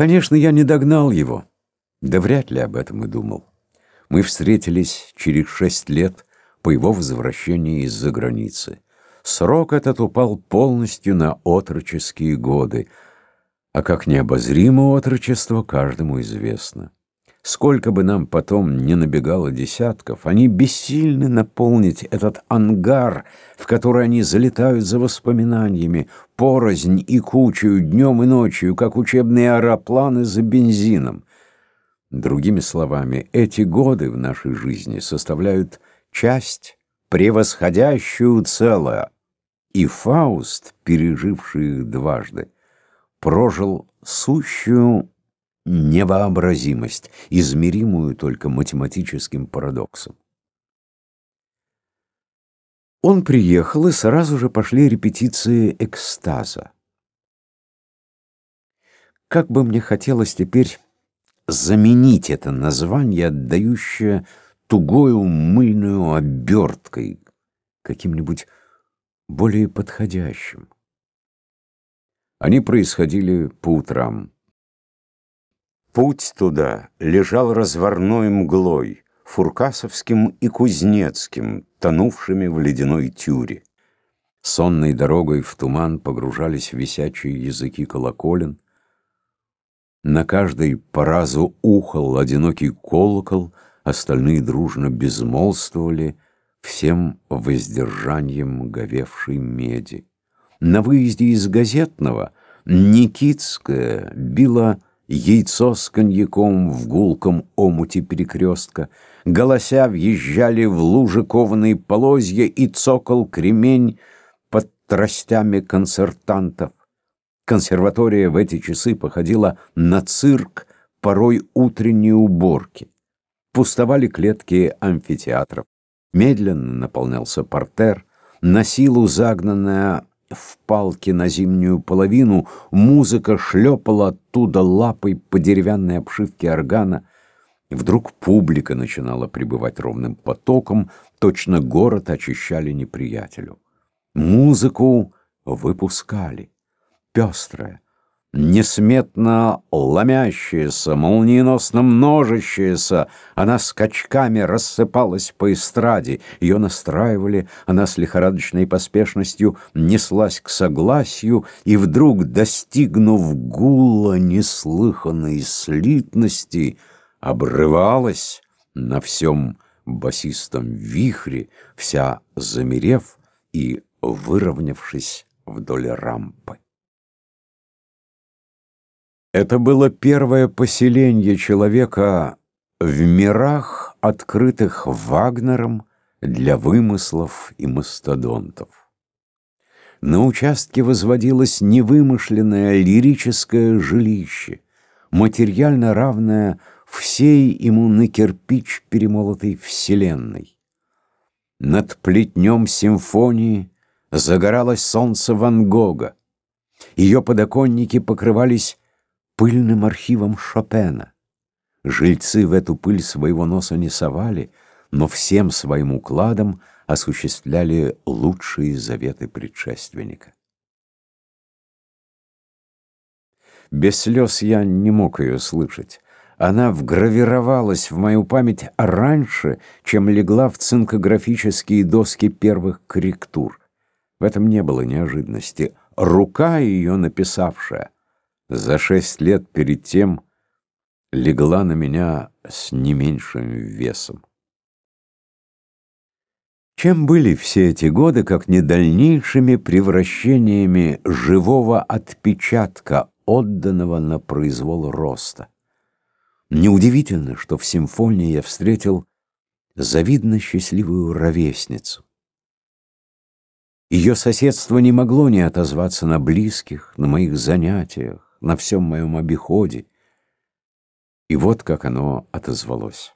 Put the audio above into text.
Конечно, я не догнал его, да вряд ли об этом и думал. Мы встретились через шесть лет по его возвращении из-за границы. Срок этот упал полностью на отроческие годы, а как необозримо отрочество каждому известно. Сколько бы нам потом не набегало десятков, они бессильны наполнить этот ангар, в который они залетают за воспоминаниями, порознь и кучью, днем и ночью, как учебные аэропланы за бензином. Другими словами, эти годы в нашей жизни составляют часть, превосходящую целое. И Фауст, переживший их дважды, прожил сущую невообразимость, измеримую только математическим парадоксом. Он приехал, и сразу же пошли репетиции экстаза. Как бы мне хотелось теперь заменить это название, отдающее тугою мыльную оберткой, каким-нибудь более подходящим. Они происходили по утрам. Путь туда лежал разварной мглой, фуркасовским и кузнецким, тонувшими в ледяной тюре. Сонной дорогой в туман погружались висячие языки колоколен. На каждой по разу ухал одинокий колокол, остальные дружно безмолвствовали, всем воздержанием говевшей меди. На выезде из газетного Никитская била яйцо с коньяком в гулком омуте перекрестка, голося въезжали в лужи кованые полозья и цокол кремень под тростями концертантов. Консерватория в эти часы походила на цирк порой утренней уборки. Пустовали клетки амфитеатров. Медленно наполнялся портер, на силу загнанная в палке на зимнюю половину, музыка шлепала оттуда лапой по деревянной обшивке органа. Вдруг публика начинала прибывать ровным потоком, точно город очищали неприятелю. Музыку выпускали, пестрая, несметно ломящаяся, молниеносно множащаяся, она скачками рассыпалась по эстраде, ее настраивали, она с лихорадочной поспешностью неслась к согласию, и вдруг, достигнув гула неслыханной слитности, обрывалась на всем басистом вихре, вся замерев и выровнявшись вдоль рампы. Это было первое поселение человека в мирах, открытых Вагнером для вымыслов и мастодонтов. На участке возводилось невымышленное лирическое жилище, материально равное всей ему на кирпич перемолотой вселенной. Над плетнем симфонии загоралось солнце Ван Гога. Ее подоконники покрывались пыльным архивом Шопена. Жильцы в эту пыль своего носа не совали, но всем своим укладом осуществляли лучшие заветы предшественника. Без слез я не мог ее слышать. Она вгравировалась в мою память раньше, чем легла в цинкографические доски первых корректур. В этом не было неожиданности. Рука ее написавшая — за шесть лет перед тем легла на меня с не меньшим весом. Чем были все эти годы, как не дальнейшими превращениями живого отпечатка, отданного на произвол роста? Неудивительно, что в симфонии я встретил завидно счастливую ровесницу. Ее соседство не могло не отозваться на близких, на моих занятиях, на всем моем обиходе. И вот как оно отозвалось.